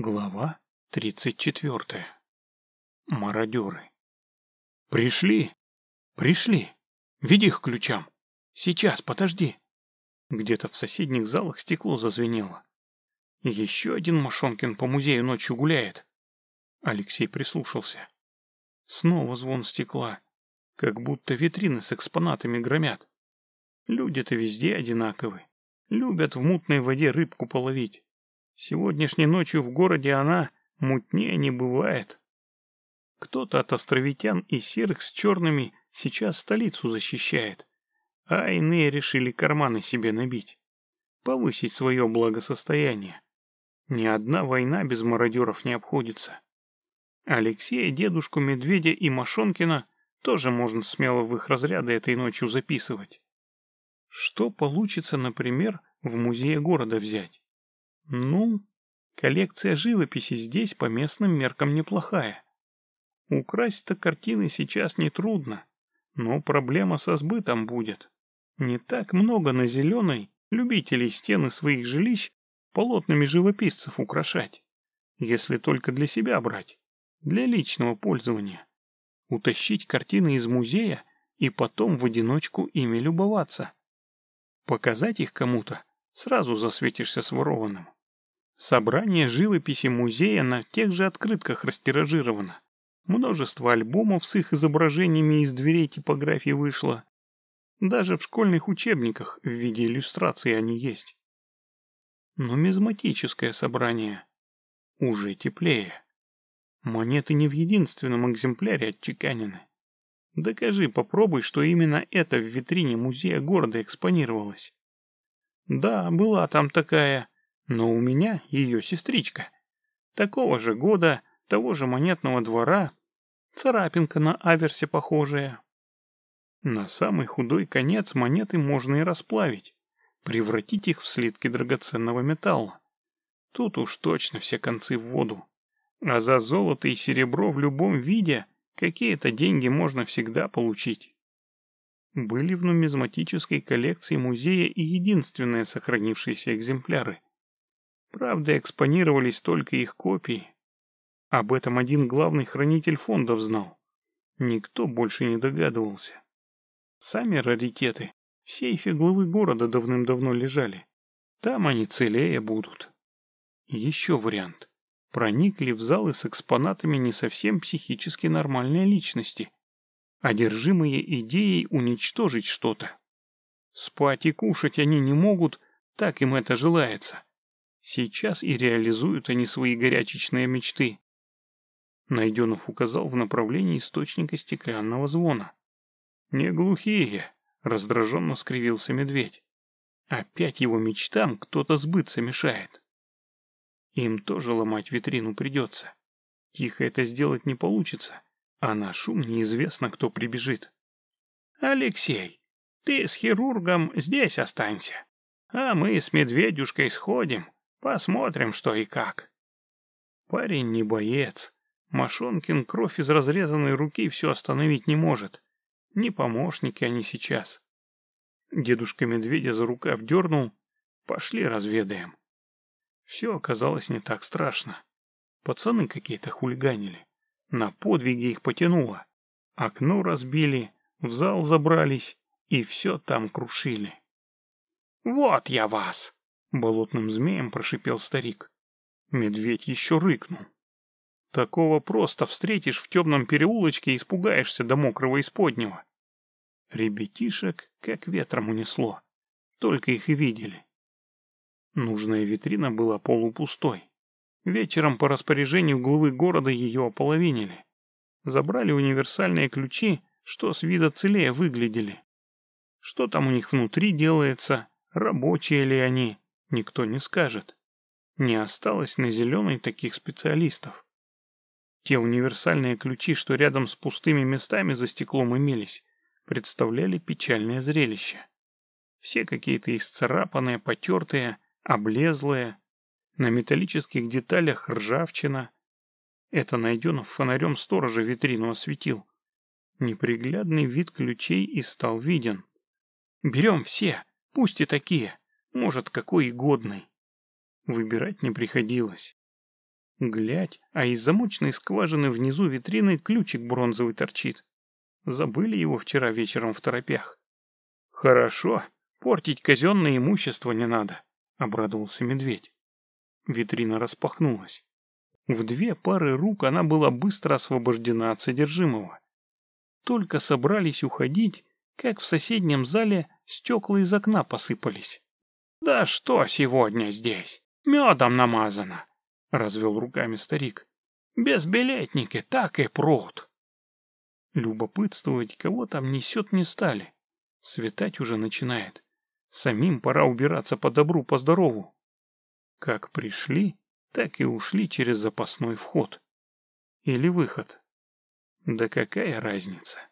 Глава тридцать четвертая. Мародеры. «Пришли! Пришли! Веди их к ключам! Сейчас, подожди!» Где-то в соседних залах стекло зазвенело. Еще один Машонкин по музею ночью гуляет. Алексей прислушался. Снова звон стекла, как будто витрины с экспонатами громят. Люди-то везде одинаковы. Любят в мутной воде рыбку половить. Сегодняшней ночью в городе она мутнее не бывает. Кто-то от островитян и серых с черными сейчас столицу защищает, а иные решили карманы себе набить, повысить свое благосостояние. Ни одна война без мародеров не обходится. Алексея, дедушку Медведя и Машонкина тоже можно смело в их разряды этой ночью записывать. Что получится, например, в музее города взять? Ну, коллекция живописи здесь по местным меркам неплохая. Украсть-то картины сейчас нетрудно, но проблема со сбытом будет. Не так много на зеленой любителей стены своих жилищ полотнами живописцев украшать, если только для себя брать, для личного пользования. Утащить картины из музея и потом в одиночку ими любоваться. Показать их кому-то, сразу засветишься сворованным. Собрание живописи музея на тех же открытках растиражировано. Множество альбомов с их изображениями из дверей типографии вышло. Даже в школьных учебниках в виде иллюстраций они есть. Но мизматическое собрание уже теплее. Монеты не в единственном экземпляре отчеканены. Докажи, попробуй, что именно это в витрине музея города экспонировалось. Да, была там такая но у меня ее сестричка. Такого же года, того же монетного двора, царапинка на аверсе похожая. На самый худой конец монеты можно и расплавить, превратить их в слитки драгоценного металла. Тут уж точно все концы в воду. А за золото и серебро в любом виде какие-то деньги можно всегда получить. Были в нумизматической коллекции музея и единственные сохранившиеся экземпляры – Правда, экспонировались только их копии. Об этом один главный хранитель фондов знал. Никто больше не догадывался. Сами раритеты в сейфе главы города давным-давно лежали. Там они целее будут. Еще вариант. Проникли в залы с экспонатами не совсем психически нормальные личности, одержимые идеей уничтожить что-то. Спать и кушать они не могут, так им это желается. Сейчас и реализуют они свои горячечные мечты. Найденов указал в направлении источника стеклянного звона. «Не глухие!» — раздраженно скривился медведь. «Опять его мечтам кто-то сбыться мешает. Им тоже ломать витрину придется. Тихо это сделать не получится, а на шум неизвестно, кто прибежит. Алексей, ты с хирургом здесь останься, а мы с медведюшкой сходим, Посмотрим, что и как. Парень не боец. Машонкин кровь из разрезанной руки все остановить не может. Не помощники они сейчас. Дедушка медведя за рукав дернул. Пошли разведаем. Все оказалось не так страшно. Пацаны какие-то хулиганили. На подвиги их потянуло. Окно разбили, в зал забрались и все там крушили. «Вот я вас!» Болотным змеем прошипел старик. Медведь еще рыкнул. Такого просто встретишь в темном переулочке и испугаешься до мокрого исподнего. Ребятишек как ветром унесло. Только их и видели. Нужная витрина была полупустой. Вечером по распоряжению главы города ее ополовинили. Забрали универсальные ключи, что с вида целее выглядели. Что там у них внутри делается, рабочие ли они, никто не скажет. Не осталось на зеленой таких специалистов. Те универсальные ключи, что рядом с пустыми местами за стеклом имелись, представляли печальное зрелище. Все какие-то исцарапанные, потертые, облезлые, на металлических деталях ржавчина. Это Найденов фонарем сторожа витрину осветил. Неприглядный вид ключей и стал виден. «Берем все, пусть и такие», может, какой и годный. Выбирать не приходилось. Глядь, а из замочной скважины внизу витрины ключик бронзовый торчит. Забыли его вчера вечером в торопях. Хорошо, портить казенное имущество не надо, обрадовался медведь. Витрина распахнулась. В две пары рук она была быстро освобождена от содержимого. Только собрались уходить, как в соседнем зале стекла из окна посыпались. «Да что сегодня здесь? Медом намазано!» — развел руками старик. «Безбилетники так и прут!» Любопытствовать, кого там несет, не стали. Светать уже начинает. Самим пора убираться по добру, по здорову. Как пришли, так и ушли через запасной вход. Или выход. Да какая разница?